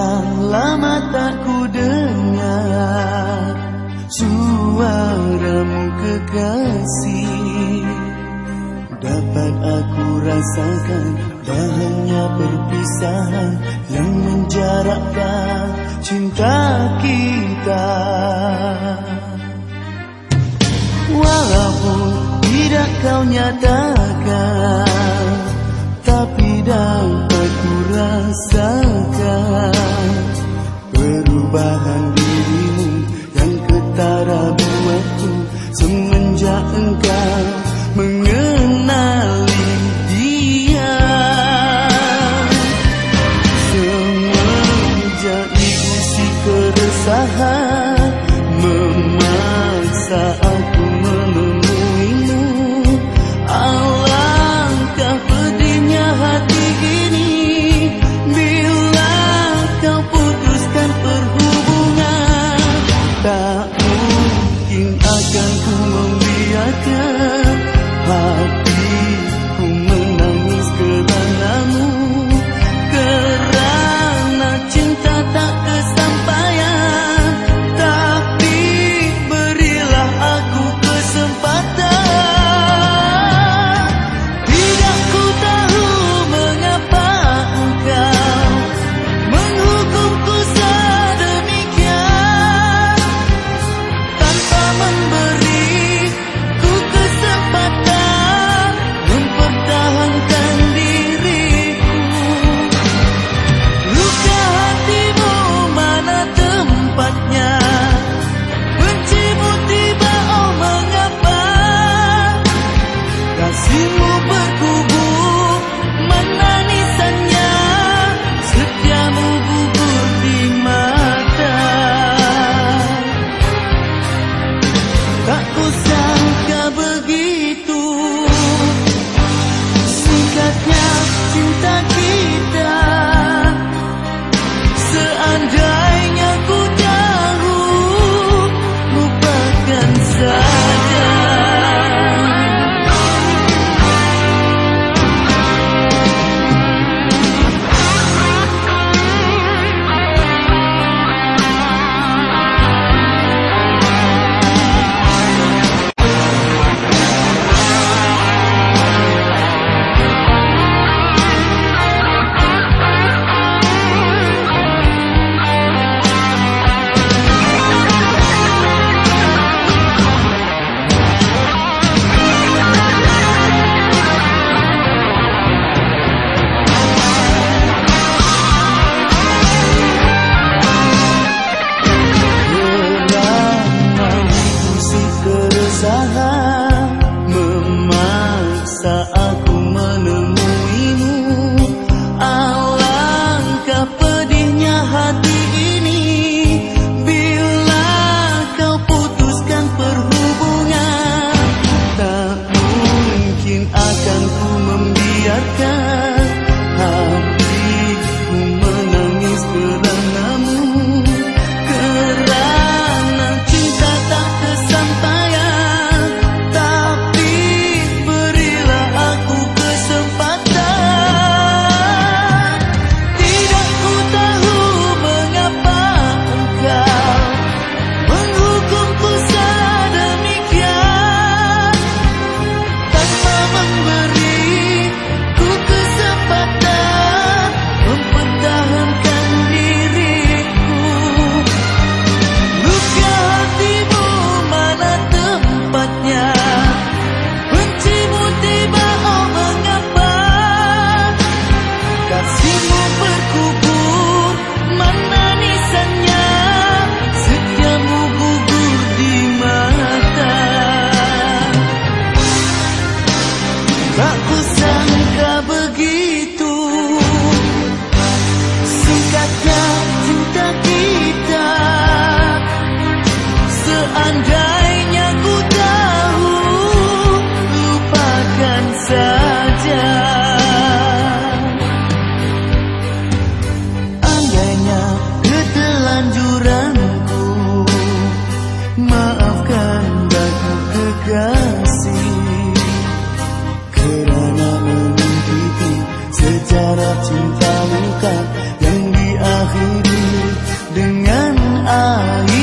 yang lama tak ku dengar. Suaramu kekasih. Dapat aku rasakan Tak perpisahan Yang menjarakkan cinta kita. Walaupun tidak kau nyatakan Tapi dapat ku rasakan Perubahan mungkin Tak kusangka begitu. akhiri dengan air.